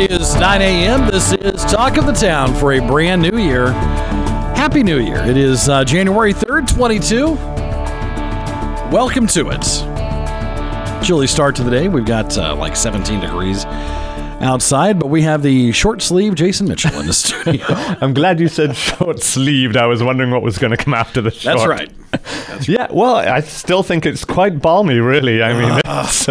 It is 9 a.m. This is Talk of the Town for a brand new year. Happy New Year. It is uh, January 3rd, 22. Welcome to it. Chilly start to the day. We've got uh, like 17 degrees outside, but we have the short sleeve Jason Mitchell in the studio. I'm glad you said short sleeved. I was wondering what was going to come after the short. That's right. That's Yeah, well, I still think it's quite balmy, really. I mean, it's,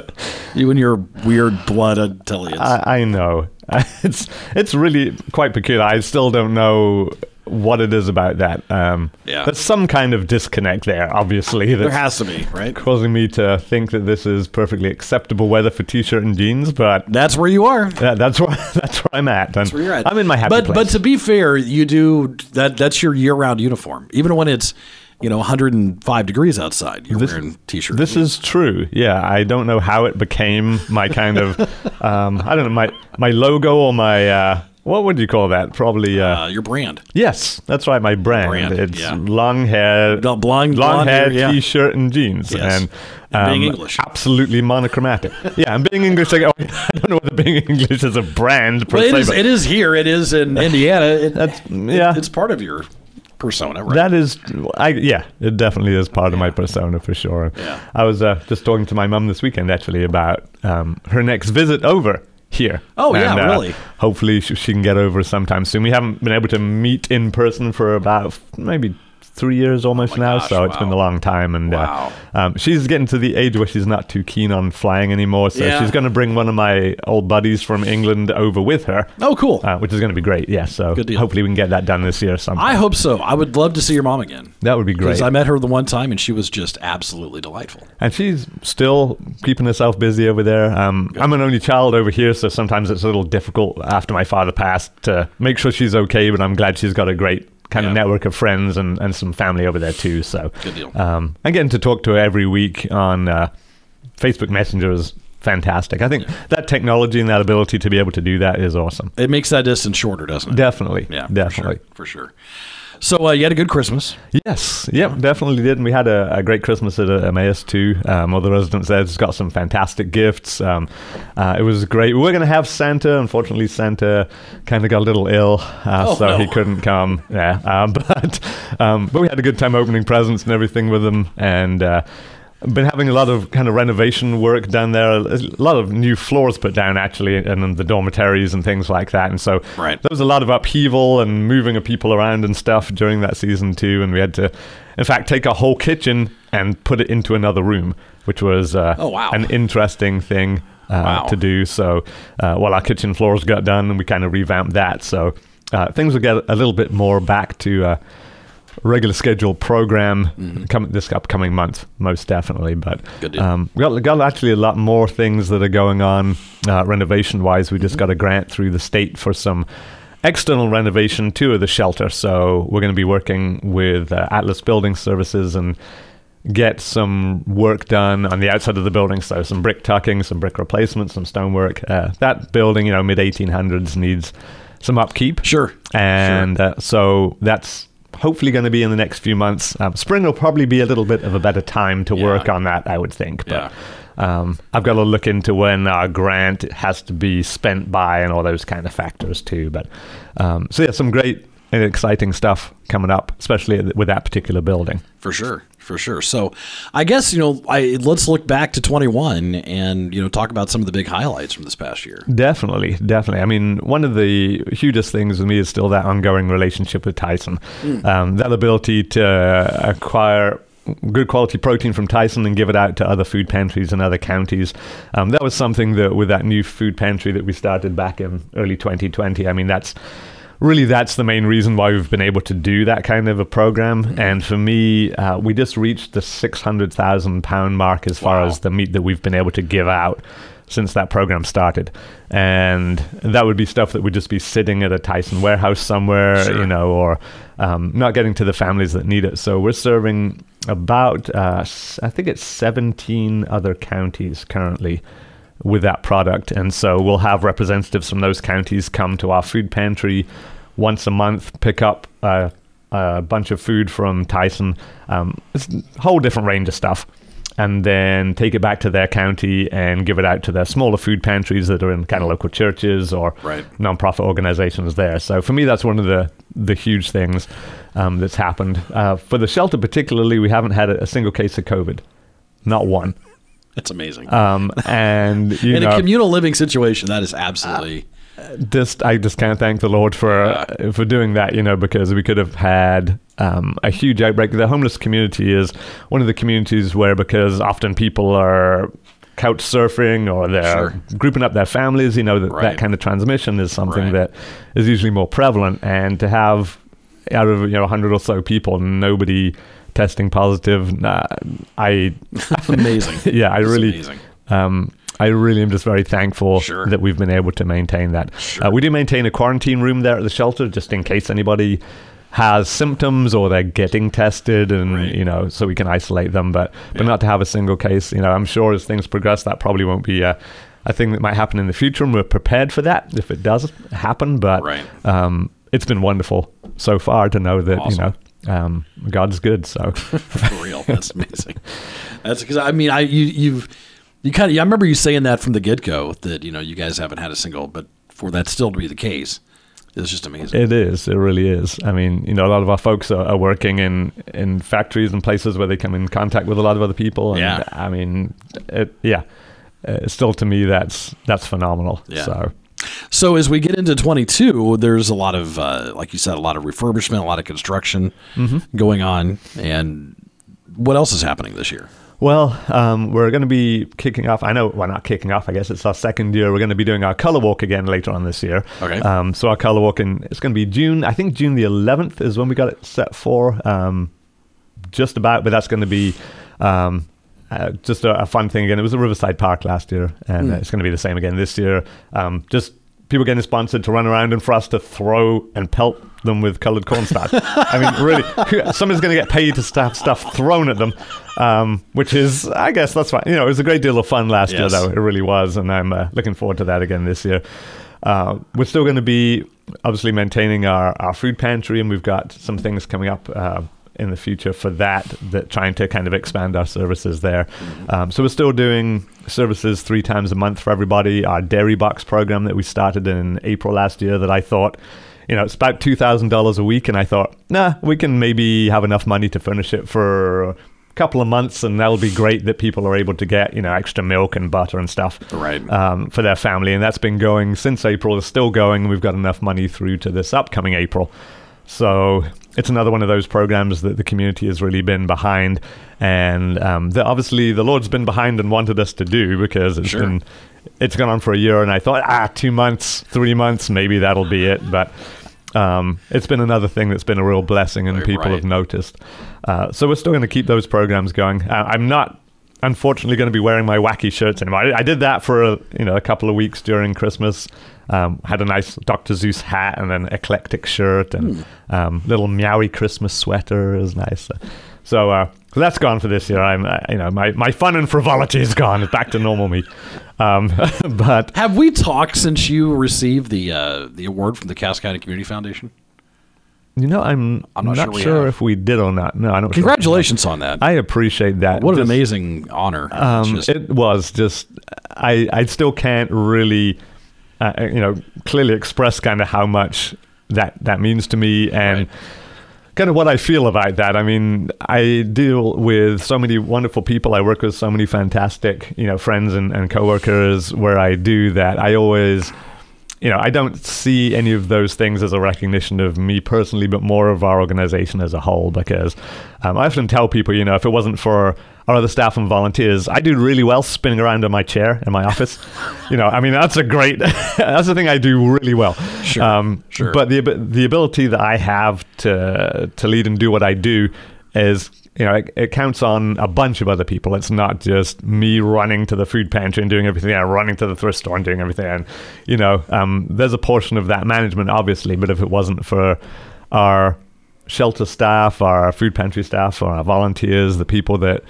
You and your weird blood Italians. I, I know. It's it's really quite peculiar. I still don't know what it is about that. Um, Yeah. There's some kind of disconnect there, obviously. there has to be, right? causing me to think that this is perfectly acceptable weather for t-shirt and jeans, but That's where you are. that, that's where that's where I'm at. That's where you're at. I'm in my happy but place. but to be fair, you do that. That's your year-round uniform, even when it's you know 105 degrees outside. You're wearing t-shirt. This is true. Yeah, I don't know how it became my kind of, um, I don't know, my my logo or my uh, what would you call that? Probably. Uh, uh, your brand. yes, that's right. My brand. brand, it's yeah. long hair, The blonde- long hair, hair, yeah. t-shirt and jeans, Yes. and. And being um, English. absolutely monochromatic. yeah, and being English, I, go, I don't know whether being English is a brand Well, it se, is. It is here. It is in Indiana. It, That's- it- yeah. it's part of your persona, right? That is, I yeah, it definitely is part of my persona for sure. Yeah. I was uh, just talking to my mum this weekend actually about um, her next visit over here. Oh, yeah, uh, really? Hopefully she, she can get over sometime soon. We haven't been able to meet in person for about maybe three years almost my now, gosh, so it's been a long time. And Wow. uh, um, she's getting to the age where she's not too keen on flying anymore, so Yeah. she's going to bring one of my old buddies from England over with her. oh, cool. Uh, which is going to be great, yeah. So hopefully we can get that done this year sometime. I hope so. I would love to see your mom again. that would be great. Because I met her the one time and she was just absolutely delightful. And she's still keeping herself busy over there. Um, I'm an only child over here, so sometimes it's a little difficult after my father passed to make sure she's okay. But I'm glad she's got a great kind Yeah. of network of friends and, and some family over there too. So Good deal. Um, and getting to talk to her every week on uh, Facebook Messenger is fantastic. I think that technology and that ability to be able to do that is awesome. It makes that distance shorter, doesn't it? Definitely. Yeah, Definitely. For sure. For sure. So uh, you had a good Christmas. Yes, yep, definitely did. And we had a, a great Christmas at uh, Emmaus too. Um, all the residents there just got some fantastic gifts. Um, uh, it was great. We were going to have Santa. Unfortunately, Santa kind of got a little ill, uh, Oh, so no. he couldn't come. Yeah, um, but um, but we had a good time opening presents and everything with him, and. Uh, been having a lot of kind of renovation work done there, a lot of new floors put down actually, and then the dormitories and things like that. And so Right. there was a lot of upheaval and moving of people around and stuff during that season too. And we had to, in fact, take a whole kitchen and put it into another room, which was uh, Oh, wow. an interesting thing uh, Wow. to do. So, uh, well, our kitchen floors got done and we kind of revamped that. So uh, things will get a little bit more back to. Regular scheduled program Mm-hmm. come this upcoming month most definitely but um, we got, got actually a lot more things that are going on uh, renovation wise we just Mm-hmm. got a grant through the state for some external renovation to of the shelter. So we're going to be working with uh, atlas building services and get some work done on the outside of the building. So some brick tucking some brick replacement some stonework. Uh, that building you know mid 1800s needs some upkeep. Sure. and uh, so that's hopefully going to be in the next few months. Um, spring will probably be a little bit of a better time to Yeah. work on that, I would think. Yeah. But um, I've got to look into when our grant has to be spent by and all those kind of factors too. But um, so yeah, some great exciting stuff coming up, especially with that particular building. For sure, for sure. So, I guess you know, I let's look back to 21 and you know talk about some of the big highlights from this past year. Definitely, definitely. I mean, one of the hugest things with me is still that ongoing relationship with Tyson. Um, that ability to acquire good quality protein from Tyson and give it out to other food pantries in other counties. Um, that was something that with that new food pantry that we started back in early 2020. I mean, that's really that's the main reason why we've been able to do that kind of a program. And for me, uh, we just reached the 600,000 pound mark as far Wow. as the meat that we've been able to give out. since that program started, and that would be stuff that would just be sitting at a Tyson warehouse somewhere, Sure. you know, or um, not getting to the families that need it. So we're serving about uh, I think it's 17 other counties currently with that product, and so we'll have representatives from those counties come to our food pantry once a month, pick up a, a bunch of food from Tyson. Um, it's a whole different range of stuff. And then take it back to their county and give it out to their smaller food pantries that are in kind of local churches or Right. nonprofit organizations there. So for me, that's one of the the huge things um, that's happened. Uh, for the shelter, particularly, we haven't had a, a single case of COVID, not one. That's amazing. Um, and you In know, a communal living situation, that is absolutely. just I just can't thank the Lord for uh, for doing that, you know, because we could have had um, a huge outbreak. The homeless community is one of the communities where, because often people are couch surfing or they're Sure. grouping up their families, you know, that, Right. that kind of transmission is something Right. that is usually more prevalent. And to have out of you know 100 or so people, nobody testing positive, nah, I amazing. yeah, I It's really amazing. um, I really am just very thankful Sure. that we've been able to maintain that. Sure. Uh, we do maintain a quarantine room there at the shelter just in case anybody has symptoms or they're getting tested and Right. you know so we can isolate them but but not to have a single case you know i'm sure as things progress that probably won't be a, a thing that might happen in the future and we're prepared for that if it does happen but Right. um, it's been wonderful so far to know that Awesome. you know um, god's good so For real, that's amazing. That's because I mean, I you you've you kind of I remember you saying that from the get go that you know you guys haven't had a single, but for that still to be the case, it's just amazing. It is. It really is. I mean, you know, a lot of our folks are, are working in, in factories and places where they come in contact with a lot of other people. And Yeah. I mean, it, yeah. Uh, still, to me, that's that's phenomenal. Yeah. So So as we get into 22, there's a lot of, uh, like you said, a lot of refurbishment, a lot of construction Mm-hmm. going on, and what else is happening this year? Well, um, we're going to be kicking off. I know we're not kicking off. I guess it's our second year. We're going to be doing our color walk again later on this year. Okay. Um, so our color walk, in, it's going to be June. I think June the 11th is when we got it set for. Um, just about, but that's going to be um, uh, just a, a fun thing again. It was a Riverside Park last year, and uh, it's going to be the same again this year. Um, just people getting sponsored to run around and for us to throw and pelt them with colored cornstarch. I mean, really, somebody's going to get paid to have stuff thrown at them, um, which is, I guess, that's fine. You know, it was a great deal of fun last year, though. It really was, and I'm uh, looking forward to that again this year. Uh, we're still going to be obviously maintaining our, our food pantry, and we've got some things coming up uh, in the future for that, that trying to kind of expand our services there. Um, so we're still doing services three times a month for everybody. Our dairy box program that we started in April last year that I thought, you know, it's about two thousand dollars a week, and I thought, nah, we can maybe have enough money to furnish it for a couple of months, and that'll be great that people are able to get, you know, extra milk and butter and stuff Right. um, for their family, and that's been going since April. It's still going. We've got enough money through to this upcoming April, so it's another one of those programs that the community has really been behind, and um, that obviously the Lord's been behind and wanted us to do because it's Sure. been it's gone on for a year, and I thought ah two months, three months, maybe that'll be it, but. Um, it's been another thing that's been a real blessing, and people right. have noticed. Uh, so we're still going to keep those programs going. Uh, I'm not unfortunately going to be wearing my wacky shirts anymore. I, I did that for a, you know a couple of weeks during Christmas. Um, had a nice Dr. Seuss hat and an eclectic shirt and um, little meowy Christmas sweater. Was nice. So, uh, so that's gone for this year. I'm uh, you know my, my fun and frivolity is gone. It's back to normal me. Um, but Have we talked since you received the uh, the award from the Cass County Community Foundation? You know I'm I'm not not, sure sure, if we did or not. No, I don't. Congratulations on that. I appreciate that. what an amazing honor. Um, just- it was just I I still can't really uh, you know clearly express kind of how much that that means to me and Right. kind of what I feel about that. I mean, I deal with so many wonderful people. I work with so many fantastic you know friends and, and coworkers where I do that. I always you know, I don't see any of those things as a recognition of me personally, but more of our organization as a whole. Because um, I often tell people, you know, if it wasn't for our other staff and volunteers, I do really well spinning around in my chair in my office. you know, I mean, that's a great, that's the thing I do really well. Sure, Um, sure. But the the ability that I have to to lead and do what I do is you know, it, it counts on a bunch of other people. It's not just me running to the food pantry and doing everything, and running to the thrift store and doing everything. And you know, um, there's a portion of that management, obviously, but if it wasn't for our shelter staff, our food pantry staff, or our volunteers, the people that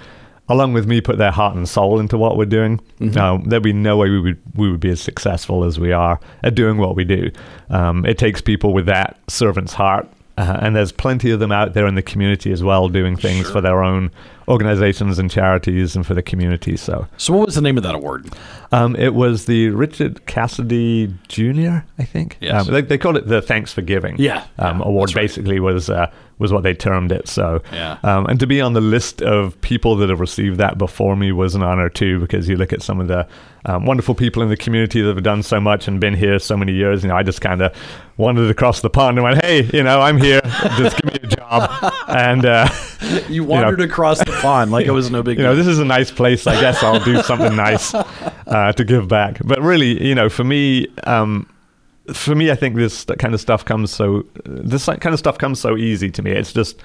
along with me put their heart and soul into what we're doing um, there'd be no way we would we would be as successful as we are at doing what we do um, it takes people with that servant's heart uh, and there's plenty of them out there in the community as well doing things Sure. for their own organizations and charities and for the community so So, what was the name of that award? um, it was the Richard Cassidy Jr. I think. Yes. Um, they, they called it the Thanks for Giving. Yeah, Um, yeah, award that's right. basically was uh, was what they termed it. So. Yeah. Um, and to be on the list of people that have received that before me was an honor too, because you look at some of the um, wonderful people in the community that have done so much and been here so many years. You know, I just kind of wandered across the pond and went, "Hey, you know, I'm here. just give me a job." And uh, You wandered across the pond like it was no big you know, this is a nice place. I guess I'll do something nice uh, to give back. But really, you know, for me, um, for me, I think this kind of stuff comes so this kind of stuff comes so easy to me. It's just.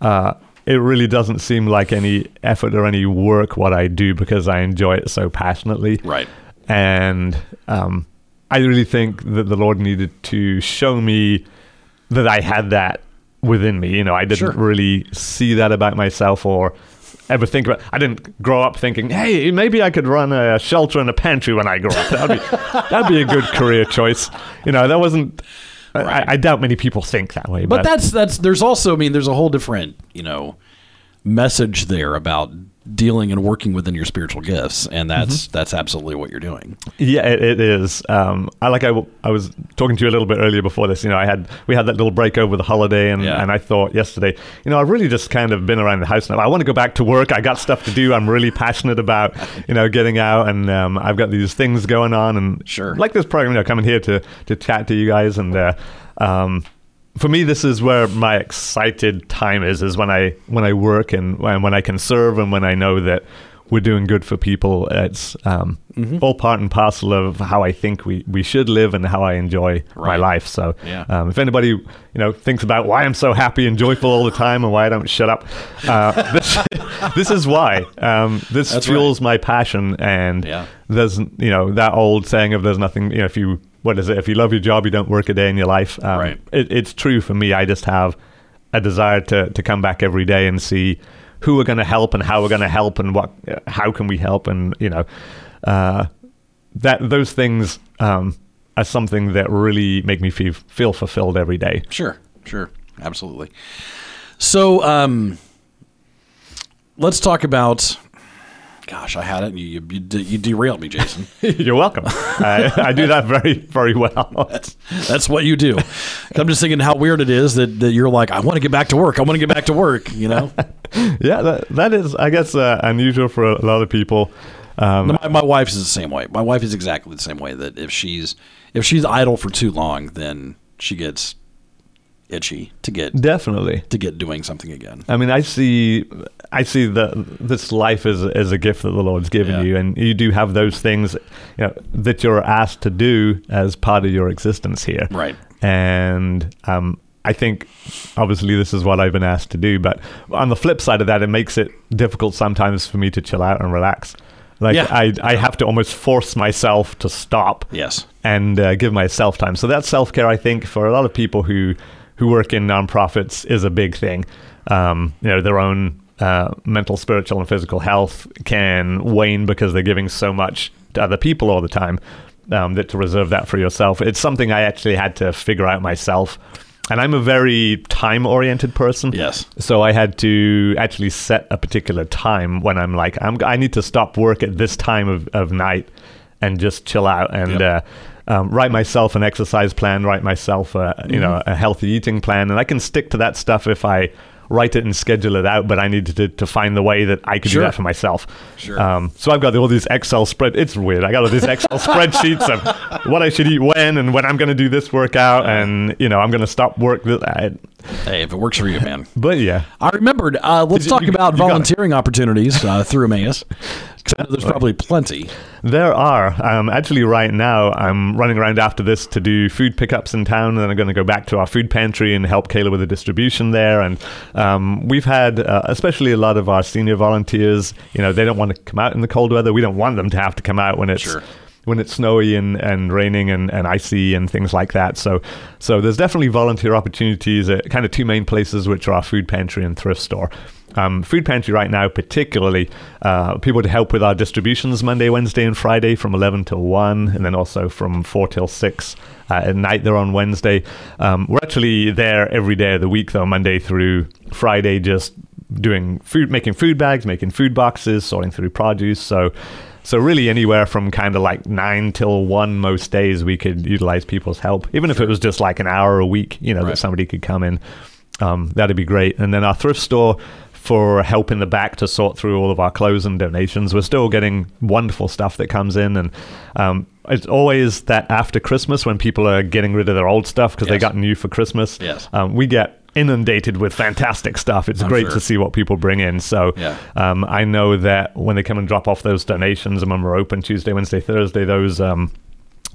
Uh, it really doesn't seem like any effort or any work what I do because I enjoy it so passionately. Right. And um, I really think that the Lord needed to show me that I had that within me. You know, I didn't Sure. really see that about myself or ever think about. I didn't grow up thinking, "Hey, maybe I could run a shelter and a pantry when I grow up. That'd be that'd be a good career choice." You know, that wasn't. Right. I, I doubt many people think that way, But but, that's that's there's also I mean there's a whole different you know message there about dealing and working within your spiritual gifts and that's that's absolutely what you're doing. Yeah, it, it is. Um, I like I, w- I was talking to you a little bit earlier before this. You know, I had we had that little break over the holiday, and, Yeah. and I thought yesterday, you know, I've really just kind of been around the house now. I want to go back to work. I got stuff to do. I'm really passionate about you know getting out, and um, I've got these things going on, and Sure. like this program, you know, coming here to to chat to you guys, and uh, um, for me, this is where my excited time is. Is when I when I work and when, when I can serve, and when I know that we're doing good for people. It's um, Mm-hmm. all part and parcel of how I think we, we should live and how I enjoy my life. So, Yeah. um, if anybody you know thinks about why I'm so happy and joyful all the time and why I don't shut up, uh, this this is why. Um, this That's fuels my passion, and Yeah. there's you know that old saying of there's nothing you know if you what is it if you love your job you don't work a day in your life. Um, Right. It, it's true for me. I just have a desire to to come back every day and see who we're going to help and how we're going to help and what uh, how can we help and you know uh, that those things um, are something that really make me feel feel fulfilled every day. Sure, sure, absolutely. So, um, let's talk about. Gosh, I had it. and You you, you, de- you derailed me, Jason. You're welcome. I, I do that very very well. That's what you do. I'm just thinking how weird it is that, that you're like, I want to get back to work. I want to get back to work. You know, yeah, that, that is I guess uh, unusual for a lot of people. Um, my, my wife is the same way. My wife is exactly the same way. That if she's if she's idle for too long, then she gets itchy to get definitely. to get doing something again. I mean, I see, I see that this life is as a gift that the Lord's given Yeah. you, and you do have those things, you know, that you're asked to do as part of your existence here. Right. And um, I think, obviously, this is what I've been asked to do. But on the flip side of that, it makes it difficult sometimes for me to chill out and relax. Like Yeah. I, I have to almost force myself to stop Yes. and uh, give myself time. So that's self care, I think, for a lot of people who who work in nonprofits, is a big thing. Um, you know, their own uh, mental, spiritual, and physical health can wane because they're giving so much to other people all the time. Um, that to reserve that for yourself, it's something I actually had to figure out myself. And I'm a very time oriented person. Yes. So I had to actually set a particular time when I'm like, I'm, I need to stop work at this time of, of night and just chill out and Yep. uh, um, write myself an exercise plan, write myself a, you know, Mm-hmm. a healthy eating plan. And I can stick to that stuff if I write it and schedule it out, but I needed to, to find the way that I could Sure. do that for myself. Sure. Um, so I've got all these Excel spread. It's weird. I got all these Excel spreadsheets of what I should eat when and when I'm going to do this workout and, you know, I'm going to stop work. I, Hey, if it works for you, man. but yeah. I remembered. Uh, let's You- talk you- about you volunteering opportunities uh, through Emmaus. There's probably plenty. There are. Um, actually, right now, I'm running around after this to do food pickups in town, and then I'm going to go back to our food pantry and help Kayla with the distribution there. And Um, we've had, uh, especially a lot of our senior volunteers, you know, they don't want to come out in the cold weather. We don't want them to have to come out when it's Sure. When it's snowy and, and raining and, and icy and things like that. So so there's definitely volunteer opportunities at kind of two main places, which are our food pantry and thrift store. Um, food pantry right now, particularly uh, people to help with our distributions Monday, Wednesday, and Friday from 11 till 1, and then also from 4 till 6 uh, at night. They're on Wednesday. Um, we're actually there every day of the week, though, Monday through Friday, just doing food, making food bags, making food boxes, sorting through produce. So, so really anywhere from kind of like nine till one most days, we could utilize people's help, even if it was just like an hour a week. You know, Right. that somebody could come in. Um, that'd be great. And then our thrift store for help in the back to sort through all of our clothes and donations. We're still getting wonderful stuff that comes in, and um, it's always that after Christmas when people are getting rid of their old stuff because they got new for Christmas. Yes. um, we get inundated with fantastic stuff. It's I'm great sure. to see what people bring in. So Yeah. um, I know that when they come and drop off those donations, and when we're open Tuesday, Wednesday, Thursday, those um,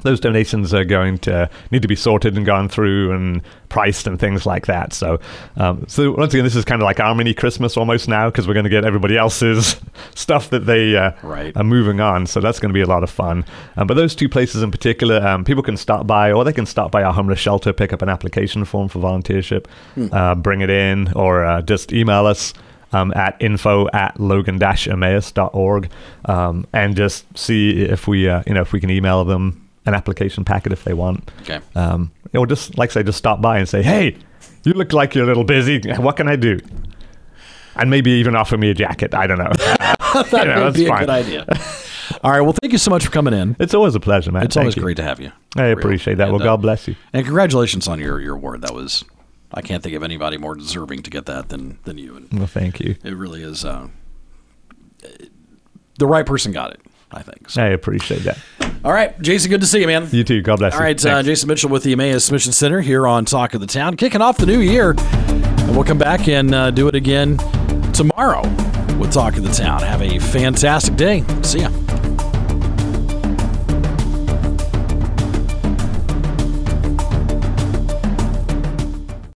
those donations are going to need to be sorted and gone through and priced and things like that. So, um, so once again, this is kind of like our mini Christmas almost now because we're going to get everybody else's stuff that they uh, Right. are moving on. So that's going to be a lot of fun. Um, but those two places in particular, um, people can stop by or they can stop by our homeless shelter, pick up an application form for volunteership, uh, bring it in, or uh, just email us. Um, at info at logan-emmaus.org um, and just see if we uh, you know if we can email them an application packet if they want Okay. um, or just like I say just stop by and say hey you look like you're a little busy what can I do and maybe even offer me a jacket I don't know that you know, would be a that's good idea. All right. Well, thank you so much for coming in. it's always a pleasure man It's Thank always you. great to have you. I appreciate that well And, uh, God bless you And congratulations on your, your award. That was, I can't think of anybody more deserving to get that than, than you. And well thank you it really is, uh, the right person got it, I think. So. I appreciate that All right, Jason, good to see you, man. you too God bless All you right, uh, Jason Mitchell with the Emmaus Mission Center here on Talk of the Town, kicking off the new year. And we'll come back and uh, do it again tomorrow with Talk of the Town. Have a fantastic day. See ya.